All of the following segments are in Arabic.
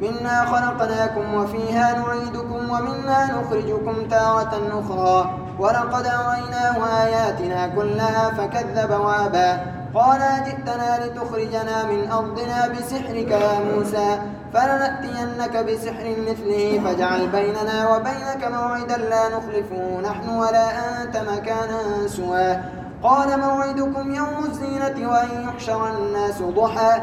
منها خلقناكم وفيها نعيدكم ومنها نخرجكم تارة أخرى. ولقد أريناه آياتنا كلها فكذب وأبى. قال جئتنا لتخرجنا من أرضنا بسحرك يا موسى؟ فلنأتينك بسحر مثله فاجعل بيننا وبينك موعدا لا نخلفه. نحن ولا أنت مكانا سواه. قال موعدكم يوم الزينة وأن يحشر الناس ضحى.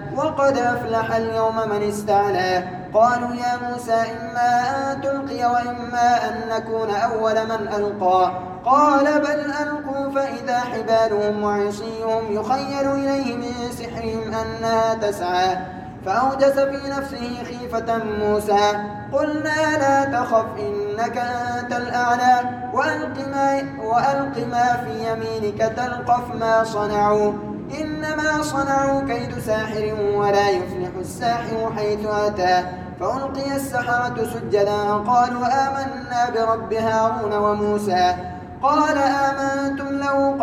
وقد أفلح اليوم من استعلى. قالوا يا موسى إما أن تلقي وإما أن نكون أول من ألقى. قال بل ألقوا فإذا حبالهم وعصيهم يخيل إليه من سحرهم أنها تسعى. فأوجس في نفسه خيفة موسى. قلنا لا تخف إنك أنت الأعلى. وألق ما, وألق ما في يمينك تلقف ما صنعوا. إنما صنعوا كيد ساحر ولا يفلح الساحر حيث أتى. فألقي السحرة سجدا قالوا آمنا برب هارون وموسى. قال آمنتم له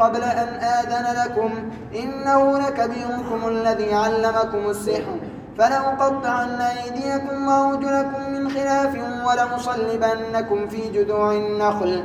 قبل أن آذن لكم. إنه لكبيركم الذي علمكم السحر. فلأقطعن أيديكم وأرجلكم من خلاف ولمصلبنكم في جذوع النخل.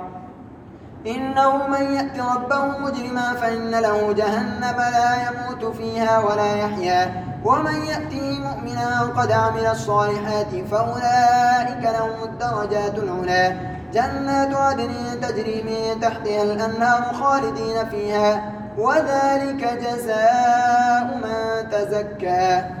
إنه من يأت ربه مجرما فإن له جهنم لا يموت فيها ولا يحيا. ومن يأته مؤمنا قد عمل الصالحات فأولئك لهم الدرجات العلا. جنات عدن تجري من تحتها الأنهار خالدين فيها. وذلك جزاء من تزكى.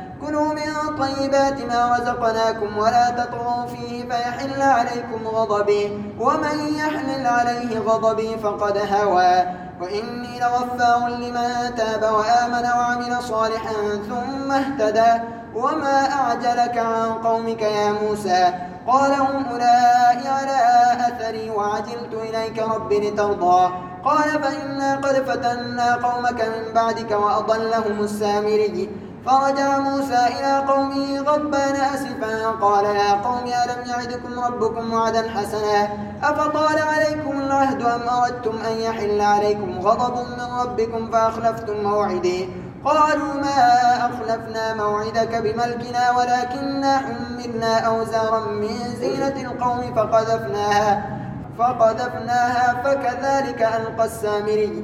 كلوا من طيبات ما رزقناكم ولا تطغوا فيه فيحل عليكم غضبي ومن يحلل عليه غضبي فقد هوى وإني لغفار لمن تاب وآمن وعمل صالحا ثم اهتدى وما أعجلك عن قومك يا موسى قال هم أولئك على أثري وعجلت إليك رب لترضى قال فإنا قد فتنا قومك من بعدك وأضلهم السامري فرجع موسى إلى قومه غضبان أسفا قال يا قوم ألم يعدكم ربكم وعدا حسنا أفطال عليكم العهد أم أردتم أن يحل عليكم غضب من ربكم فأخلفتم موعدي؟ قالوا ما أخلفنا موعدك بملكنا ولكننا حملنا أوزارا من زينة القوم فقذفناها فقذفناها فكذلك ألقى السامري.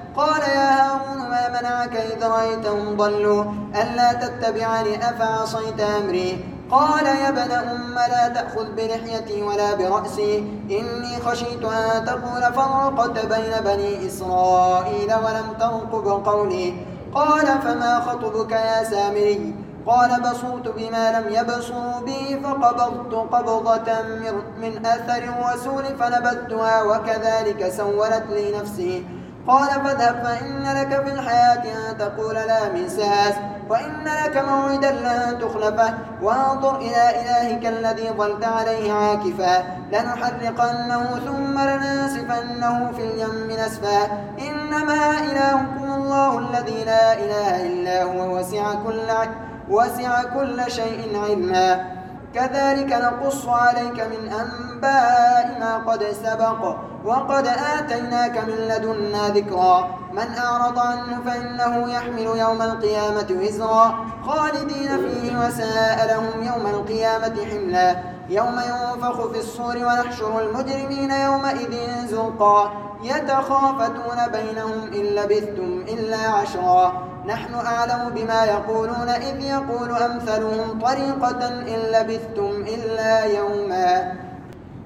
قال يا هارون ما منعك إذ رأيتهم ضلوا؟ ألا تتبعني؟ أفعصيت أمري؟ قال يا ابن أم لا تأخذ بلحيتي ولا برأسي. إني خشيت أن تقول فرقت بين بني إسرائيل ولم ترقب قولي. قال فما خطبك يا سامري؟ قال بصرت بما لم يبصروا به فقبضت قبضة من أثر الرسول فنبذتها وكذلك سولت لي نفسي. قال فاذهب فإن لك في الحياة أن تقول لا مساس وإن لك موعدا لن تخلفه وانظر إلى إلهك الذي ظلت عليه عاكفا لنحرقنه ثم لننسفنه في اليم نسفا. إنما إلهكم الله الذي لا إله إلا هو وسع كل, وسع كل شيء علما. كذلك نقص عليك من أنباء ما قد سبق وقد آتيناك من لدنا ذكرا من أعرض عنه فإنه يحمل يوم القيامة وزرا خالدين فيه وساء لهم يوم القيامة حملا يوم ينفخ في الصور ونحشر المجرمين يومئذ زرقا يتخافتون بينهم إن لبثتم إلا عشرا نحن أعلم بما يقولون إذ يقول أمثلهم طريقة إن لبثتم إلا يوما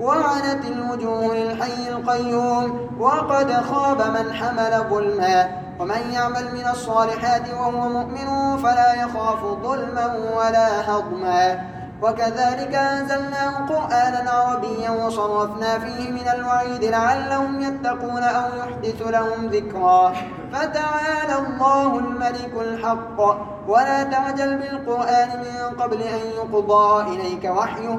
وعنت الوجوه للحي القيوم وقد خاب من حمل ظلما. ومن يعمل من الصالحات وهو مؤمن فلا يخاف ظلما ولا هضما. وكذلك أنزلناه قرآنا عربيا وصرفنا فيه من الوعيد لعلهم يتقون أو يحدث لهم ذكرا. فتعالى الله الملك الحق. ولا تعجل بالقرآن من قبل أن يقضى إليك وحيه.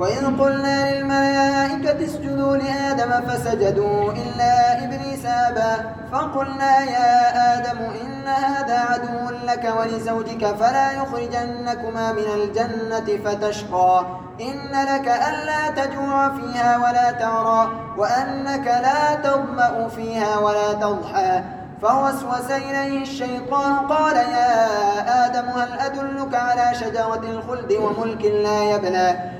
وإذ قلنا للملائكة اسجدوا لآدم فسجدوا إلا إبليس أبى فقلنا يا آدم إن هذا عدو لك ولزوجك فلا يخرجنكما من الجنة فتشقى إن لك ألا تجوع فيها ولا تعرى وأنك لا تظمأ فيها ولا تضحى فوسوس إليه الشيطان قال يا آدم هل أدلك على شجرة الخلد وملك لا يبلى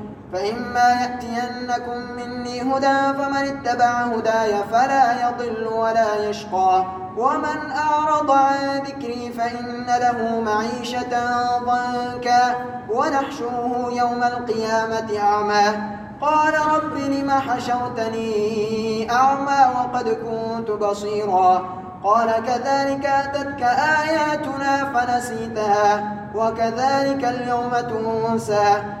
فإما يأتينكم مني هدى فمن اتبع هداي فلا يضل ولا يشقى. ومن أعرض عن ذكري فإن له معيشة ضنكا ونحشره يوم القيامة أعمى. قال رب لم حشرتني أعمى وقد كنت بصيرا. قال كذلك أتتك آياتنا فنسيتها وكذلك اليوم تنسى.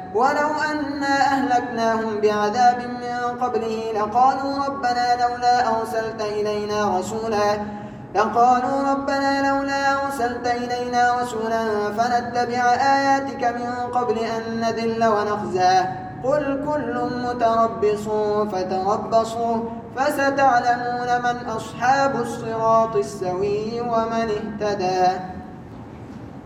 ولو أنا أهلكناهم بعذاب من قبله لقالوا ربنا لولا أرسلت إلينا رسولا لقالوا ربنا لولا أرسلت إلينا رسولا فنتبع آياتك من قبل أن نذل ونخزى. قل كل متربص فتربصوا فستعلمون من أصحاب الصراط السوي ومن اهتدى.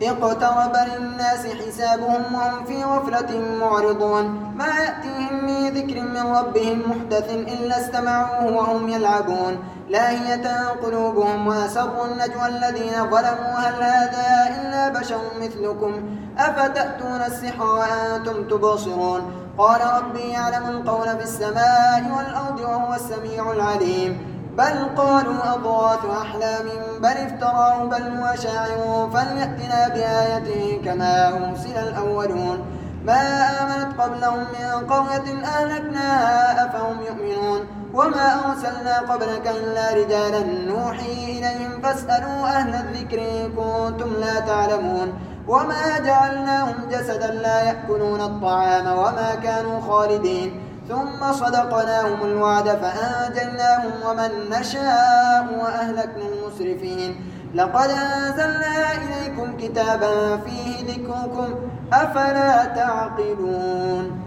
اقترب للناس حسابهم وهم في غفلة معرضون. ما يأتيهم من ذكر من ربهم محدث إلا استمعوه وهم يلعبون. لاهية قلوبهم وأسروا النجوى الذين ظلموا. هل هذا إلا بشر مثلكم؟ أفتأتون السحر وأنتم تبصرون؟ قال ربي يعلم القول في السماء والأرض وهو السميع العليم. بل قالوا أضغاث أحلام بل افتراه بل هو شاعر. فليأتنا بآية كما أرسل الأولون. ما آمنت قبلهم من قرية أهلكناها أفهم يؤمنون. وما أرسلنا قبلك إلا رجالا نوحي إليهم فاسألوا أهل الذكر إن كنتم لا تعلمون. وما جعلناهم جسدا لا يأكلون الطعام وما كانوا خالدين. ثم صدقناهم الوعد فأنجيناهم ومن نشاء وأهلكنا المسرفين. لقد أنزلنا إليكم كتابا فيه ذكركم أفلا تعقلون؟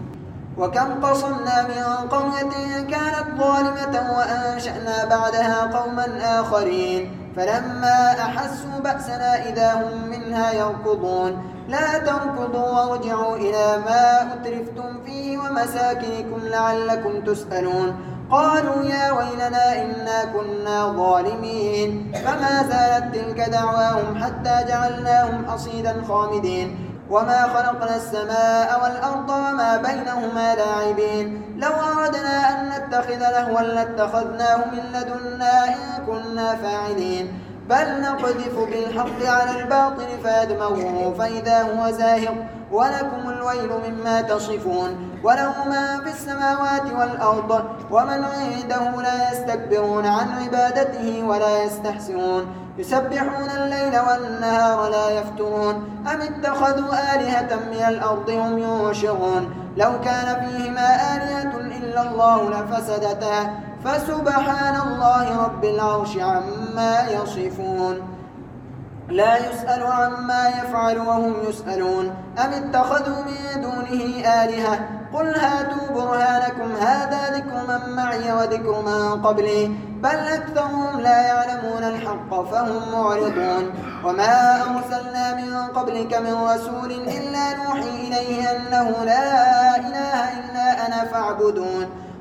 وكم قصمنا من قرية كانت ظالمة وأنشأنا بعدها قوما آخرين فلما أحسوا بأسنا إذا هم منها يركضون. لا تركضوا وارجعوا إلى ما أترفتم فيه ومساكنكم لعلكم تسألون. قالوا يا ويلنا إنا كنا ظالمين. فما زالت تلك دعواهم حتى جعلناهم حصيدا خامدين. وما خلقنا السماء والأرض وما بينهما لاعبين. لو أردنا أن نتخذ لهوا لاتخذناه من لدنا إن كنا فاعلين. بل نقذف بالحق على الباطل فيدمغه فإذا هو زاهق ولكم الويل مما تصفون وله ما في السماوات والأرض ومن عنده لا يستكبرون عن عبادته ولا يستحسنون يسبحون الليل والنهار لا يفترون أم اتخذوا آلهة من الأرض هم ينشرون لو كان فيهما آلهة إلا الله لفسدتا فسبحان الله رب العرش عما يصفون. لا يسأل عما يفعل وهم يسألون. أم اتخذوا من دونه آلهة؟ قل هاتوا برهانكم. هذا ذكر من معي وذكر من قبلي. بل أكثرهم لا يعلمون الحق فهم معرضون. وما أرسلنا من قبلك من رسول إلا نوحي إليه أنه لا إله إلا أنا فاعبدون.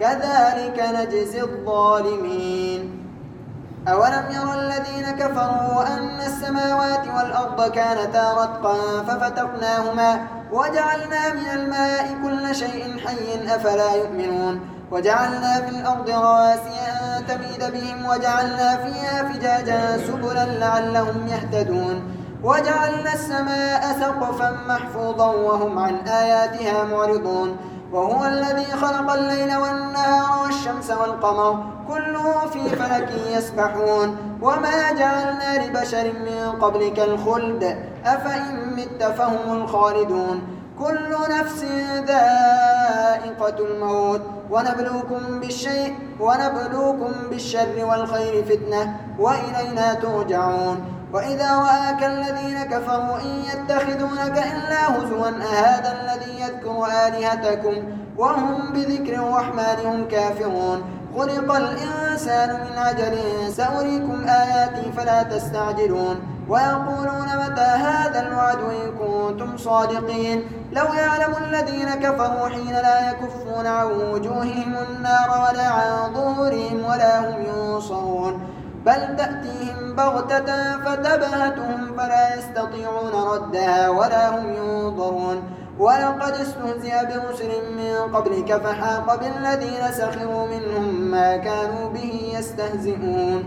كذلك نجزي الظالمين. أولم ير الذين كفروا أن السماوات والأرض كانتا رتقا ففتقناهما وجعلنا من الماء كل شيء حي أفلا يؤمنون. وجعلنا في الأرض رواسي أن تميد بهم وجعلنا فيها فجاجا سبلا لعلهم يهتدون. وجعلنا السماء سقفا محفوظا وهم عن آياتها معرضون. وهو الذي خلق الليل والنهار والشمس والقمر كله في فلك يسبحون. وما جعلنا لبشر من قبلك الخلد أفإن مت فهم الخالدون. كل نفس ذائقة الموت. ونبلوكم بالشيء ونبلوكم بالشر والخير فتنة وإلينا ترجعون. وإذا رآك الذين كفروا إن يتخذونك إلا هزوا أهذا الذي يذكر آلهتكم؟ وهم بذكر الرحمن هم كافرون. خلق الإنسان من عجل سأريكم آياتي فلا تستعجلون. ويقولون متى هذا الوعد إن كنتم صادقين؟ لو يعلم الذين كفروا حين لا يكفون عن وجوههم النار ولا عن ظهورهم ولا هم ينصرون. بل تأتيهم بغتة فتبهتهم فلا يستطيعون ردها ولا هم ينظرون. ولقد استهزئ برسل من قبلك فحاق بالذين سخروا منهم ما كانوا به يستهزئون.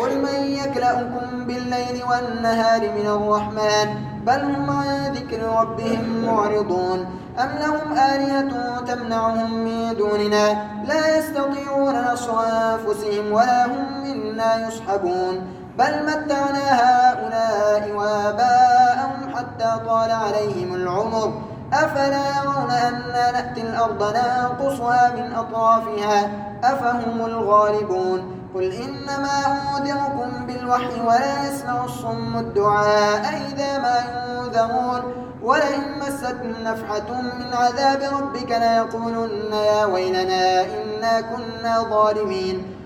قل من يكلأكم بالليل والنهار من الرحمن؟ بل هم عن ذكر ربهم معرضون. أم لهم آلهة تمنعهم من دوننا؟ لا يستطيعون نصر أنفسهم ولا هم منا يصحبون بل متعنا هؤلاء وآباءهم حتى طال عليهم العمر. أفلا يرون أنا نأتي الأرض ننقصها من أطرافها؟ أفهم الغالبون. قل إنما أنذركم بالوحي ولا يسمع الصم الدعاء إذا ما ينذرون. ولئن مستهم نفحة من عذاب ربك ليقولن يا ويلنا إنا كنا ظالمين.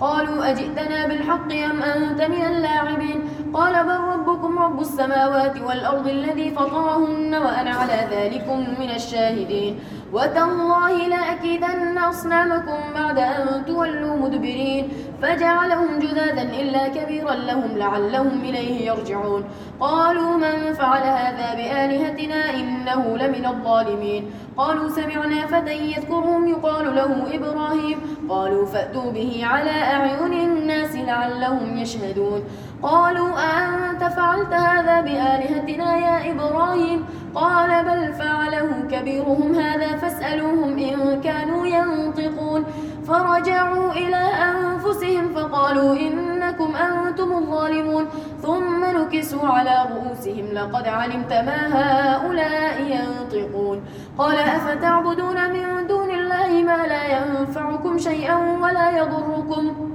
قالوا أجئتنا بالحق أم أنت من اللاعبين؟ قال بل ربكم رب السماوات والأرض الذي فطرهن وأنا على ذلكم من الشاهدين. وتالله لأكيدن أصنامكم بعد أن تولوا مدبرين. فجعلهم جذاذا إلا كبيرا لهم لعلهم إليه يرجعون. قالوا من فعل هذا بآلهتنا إنه لمن الظالمين؟ قالوا سمعنا فتى يذكرهم يقال له إبراهيم. قالوا فأتوا به على أعين الناس لعلهم يشهدون. قالوا أنت فعلت هذا بآلهتنا يا إبراهيم؟ قال بل فعله كبيرهم هذا فاسألوهم إن كانوا ينطقون. فرجعوا إلى أنفسهم فقالوا إنكم أنتم الظالمون. ثم نكسوا على رؤوسهم لقد علمت ما هؤلاء ينطقون. قال أفتعبدون من دون الله ما لا ينفعكم شيئا ولا يضركم.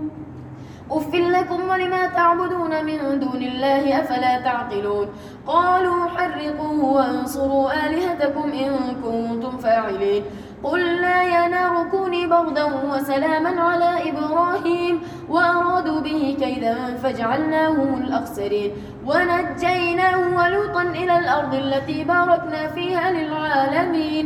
أف لكم ولما تعبدون من دون الله أفلا تعقلون؟ قالوا حرقوه وانصروا آلهتكم إن كنتم فاعلين. قلنا يا نار كوني بردا وسلاما على إبراهيم وأرادوا به كيدا فجعلناهم الأخسرين. ونجيناه ولوطا إلى الأرض التي باركنا فيها للعالمين.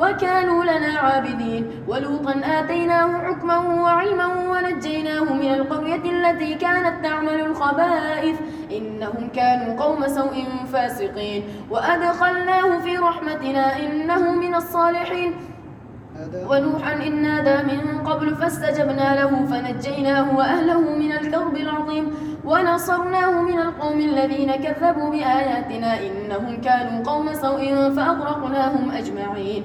وكانوا لنا عابدين. ولوطا آتيناه حكما وعلما ونجيناه من القرية التي كانت تعمل الخبائث. إنهم كانوا قوم سوء فاسقين. وأدخلناه في رحمتنا إنه من الصالحين. ونوحا إن نادى من قبل فاستجبنا له فنجيناه وأهله من الكرب العظيم. ونصرناه من القوم الذين كذبوا بآياتنا. إنهم كانوا قوم سوء فأغرقناهم أجمعين.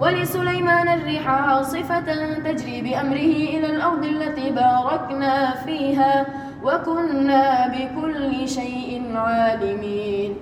ولسليمان الريح عاصفة تجري بأمره إلى الأرض التي باركنا فيها وكنا بكل شيء عالمين.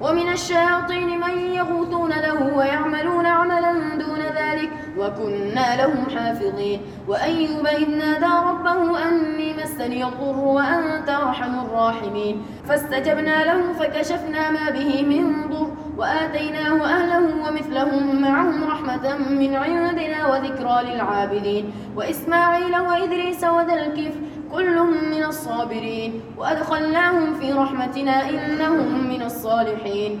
ومن الشياطين من يغوثون له ويعملون عملا دون ذلك وكنا لهم حافظين. وأيوب إذ نادى ربه أني مسني الضر وأنت أرحم الراحمين. فاستجبنا له فكشفنا ما به من ضر وآتيناه أهله ومثلهم معهم رحمة من عندنا وذكرى للعابدين. وإسماعيل وإدريس وذا الكفر كل من الصابرين. وأدخلناهم في رحمتنا إنهم من الصالحين.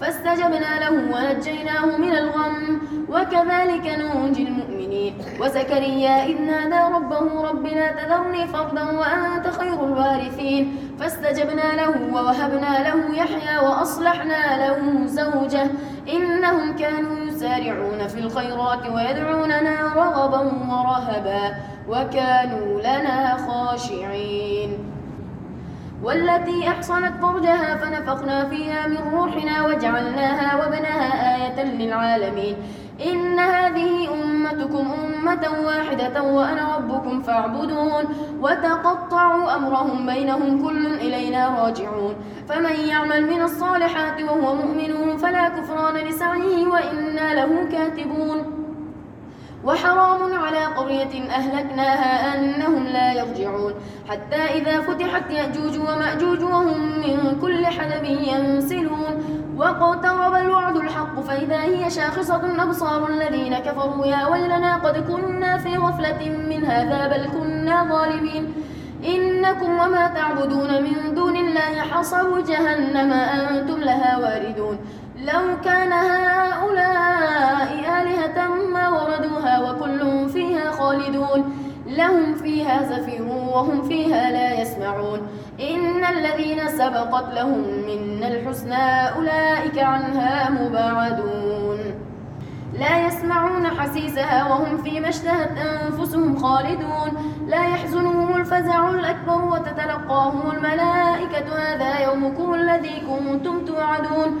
فاستجبنا له ونجيناه من الغم. وكذلك ننجي المؤمنين. وزكريا إذ نادى ربه رب لا تذرني فردا وأنت خير الوارثين. فاستجبنا له ووهبنا له يحيى وأصلحنا له زوجه. إنهم كانوا يسارعون في الخيرات ويدعوننا رغبا ورهبا. وكانوا لنا خاشعين. والتي أحصنت فرجها فنفخنا فيها من روحنا وجعلناها وبناها آية للعالمين. إن هذه أمتكم أمة واحدة وأنا ربكم فاعبدون. وتقطعوا أمرهم بينهم كل إلينا راجعون. فمن يعمل من الصالحات وهو مؤمن فلا كفران لسعيه وإنا له كاتبون. وحرام على قرية أهلكناها أنهم لا يرجعون. حتى إذا فتحت يأجوج ومأجوج وهم من كل حدب ينسلون. واقترب الوعد الحق فإذا هي شاخصة أبصار الذين كفروا. يا ويلنا قد كنا في غفلة من هذا بل كنا ظالمين. إنكم وما تعبدون من دون الله حصب جهنم أنتم لها واردون. لو كان هؤلاء آلهة وردوها وكل فيها خالدون لهم فيها زفير وهم فيها لا يسمعون إن الذين سبقت لهم منا الحسنى أولئك عنها مبعدون لا يسمعون حسيسها وهم فيما اشتهت أنفسهم خالدون لا يحزنهم الفزع الأكبر وتتلقاهم الملائكة هذا يومكم الذي كنتم توعدون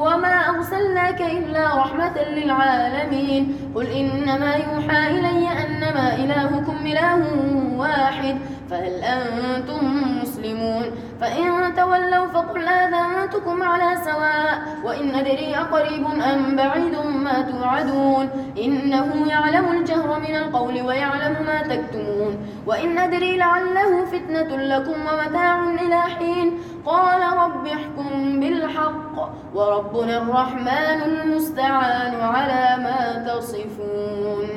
وما أرسلناك إلا رحمة للعالمين. قل إنما يوحى إلي أنما إلهكم إله واحد فهل أنتم مسلمون؟ فإن تولوا فقل آذنتكم على سواء وإن أدري أقريب أم بعيد ما توعدون. إنه يعلم الجهر من القول ويعلم ما تكتمون. وإن أدري لعله فتنة لكم ومتاع إلى حين. قال رب احكم بالحق وربنا الرحمن المستعان على ما تصفون.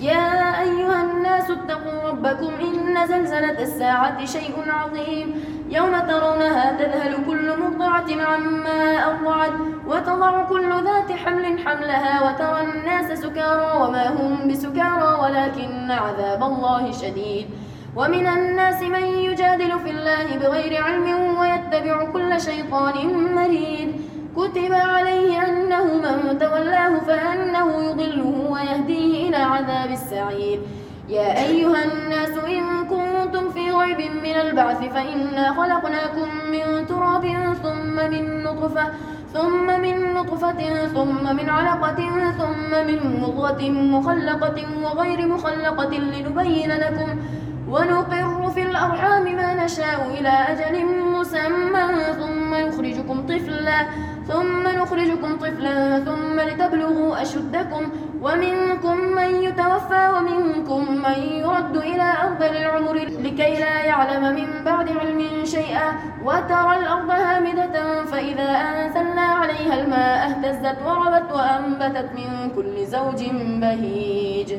يا أيها الناس اتقوا ربكم إن زلزلة الساعة شيء عظيم. يوم ترونها تذهل كل مرضعة عما أرضعت وتضع كل ذات حمل حملها وترى الناس سكارى وما هم بسكارى ولكن عذاب الله شديد. ومن الناس من يجادل في الله بغير علم ويتبع كل شيطان مريد. كتب عليه أنه من تولاه فأنه يضله ويهديه إلى عذاب السعير. يا أيها الناس إن في غيب من البعث فإنا خلقناكم من تراب ثم من نطفة ثم من نطفة ثم من علقة ثم من مضغة مخلقة وغير مخلقة لنبين لكم ونقر في الأرحام ما نشاء إلى أجل مسمى ثم نخرجكم طفلا ثم نخرجكم طفلا ثم لتبلغوا أشدكم ومنكم من يتوفى ومنكم من يرد إلى أرض العمر لكي لا يعلم من بعد علم شيئا وترى الأرض هامدة فإذا أنزلنا عليها الماء اهتزت وربت وأنبتت من كل زوج بهيج.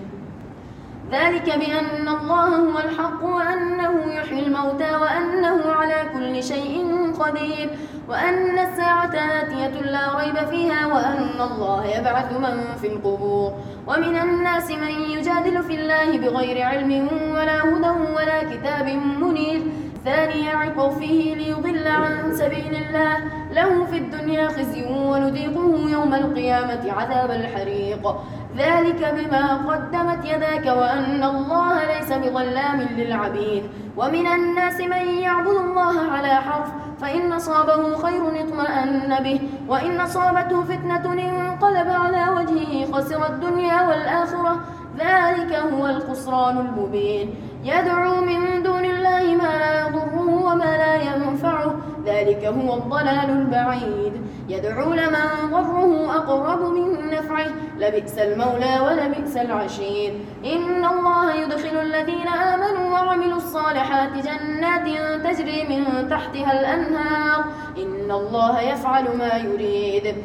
ذلك بأن الله هو الحق وأنه يحيي الموتى وأنه على كل شيء قدير. وأن الساعة آتية لا ريب فيها وأن الله يبعث من في القبور. ومن الناس من يجادل في الله بغير علم ولا هدى ولا كتاب منير. ثاني عقفه ليضل عن سبيل الله. له في الدنيا خزي ونذيقه يوم القيامة عذاب الحريق. ذلك بما قدمت يداك وأن الله ليس بظلام للعبيد. ومن الناس من يعبد الله على حرف فإن صابه خير اطمأن به. وإن أصابته فتنة انقلب على وجهه خسر الدنيا والآخرة. ذلك هو الخسران المبين. يدعو من دون الله ما لا يضره وما لا ينفعه. ذلك هو الضلال البعيد. يدعو لمن ضره أقرب من نفعه. لبئس المولى ولبئس العشير. إن الله يدخل الذين آمنوا وعملوا الصالحات جنات تجري من تحتها الأنهار. إن الله يفعل ما يريد.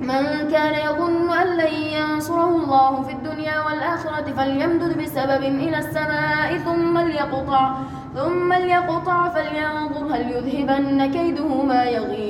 من كان يظن أن لن ينصره الله في الدنيا والآخرة فليمدد بسبب إلى السماء ثم ليقطع ثم ليقطع فلينظر هل يذهبن كيده ما يغيظ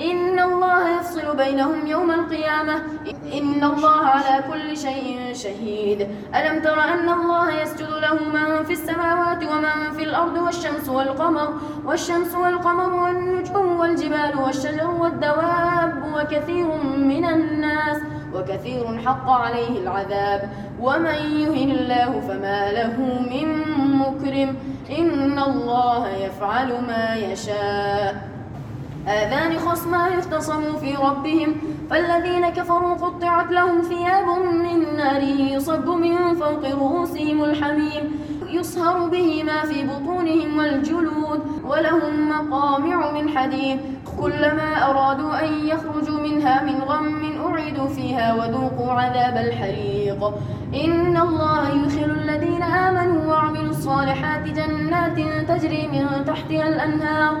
إن الله يفصل بينهم يوم القيامة. إن الله على كل شيء شهيد. ألم تر أن الله يسجد له من في السماوات ومن في الأرض والشمس والقمر والشمس والقمر والنجوم والجبال والشجر والدواب وكثير من الناس وكثير حق عليه العذاب. ومن يهن الله فما له من مكرم. إن الله يفعل ما يشاء. آذان خصمان اختصموا في ربهم فالذين كفروا قطعت لهم ثياب من نار يصب من فوق رؤوسهم الحميم يصهر به ما في بطونهم والجلود ولهم مقامع من حديد. كلما أرادوا أن يخرجوا منها من غم أعيدوا فيها وذوقوا عذاب الحريق. إن الله يدخل الذين آمنوا وعملوا الصالحات جنات تجري من تحتها الأنهار.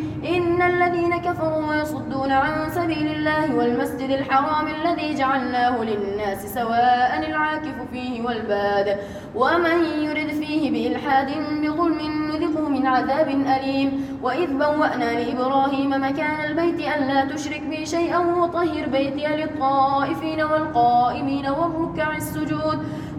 إن الذين كفروا ويصدون عن سبيل الله والمسجد الحرام الذي جعلناه للناس سواء العاكف فيه والباد ومن يرد فيه بإلحاد بظلم نذقه من عذاب أليم. وإذ بوأنا لإبراهيم مكان البيت ألا تشرك بي شيئا وطهر بيتي للطائفين والقائمين والركع السجود.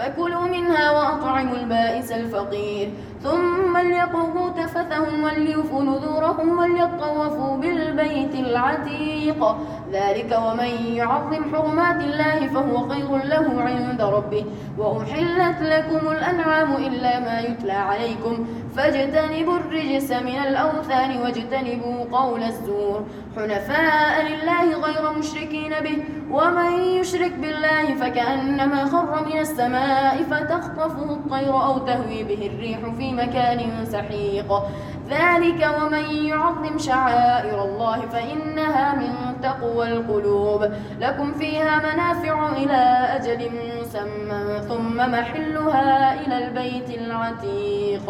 فكلوا منها وأطعموا البائس الفقير. ثم ليقضوا تفثهم وليوفوا نذورهم وليطوفوا بالبيت العتيق. ذلك ومن يعظم حرمات الله فهو خير له عند ربه. وأحلت لكم الأنعام إلا ما يتلى عليكم. فاجتنبوا الرجس من الأوثان واجتنبوا قول الزور. حنفاء لله غير مشركين به. ومن يشرك بالله فكأنما خر من السماء فتخطفه الطير أو تهوي به الريح في مكان سحيق. ذلك ومن يعظم شعائر الله فإنها من تقوى القلوب. لكم فيها منافع إلى أجل مسمى ثم محلها إلى البيت العتيق.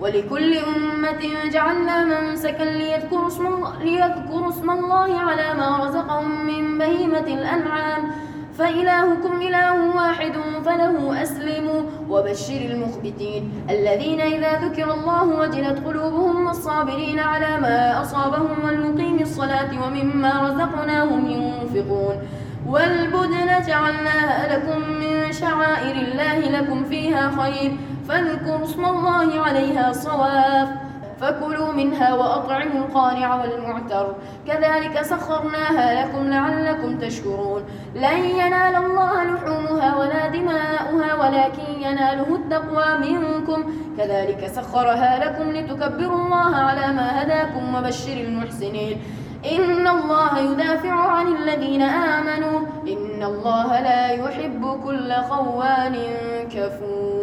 ولكل أمة جعلنا منسكا ليذكروا اسم ليذكروا اسم الله على ما رزقهم من بهيمة الأنعام. فإلهكم إله واحد فله أسلموا. وبشر المخبتين الذين إذا ذكر الله وجلت قلوبهم والصابرين على ما أصابهم والمقيم الصلاة ومما رزقناهم ينفقون. والبدن جعلناها لكم من شعائر الله لكم فيها خير. فاذكروا اسم الله عليها صواف فكلوا منها وأطعموا القانع والمعتر. كذلك سخرناها لكم لعلكم تشكرون. لن ينال الله لحومها ولا دماؤها ولكن يناله التقوى منكم. كذلك سخرها لكم لتكبروا الله على ما هداكم وبشر المحسنين. إن الله يدافع عن الذين آمنوا. إن الله لا يحب كل خوان كفور.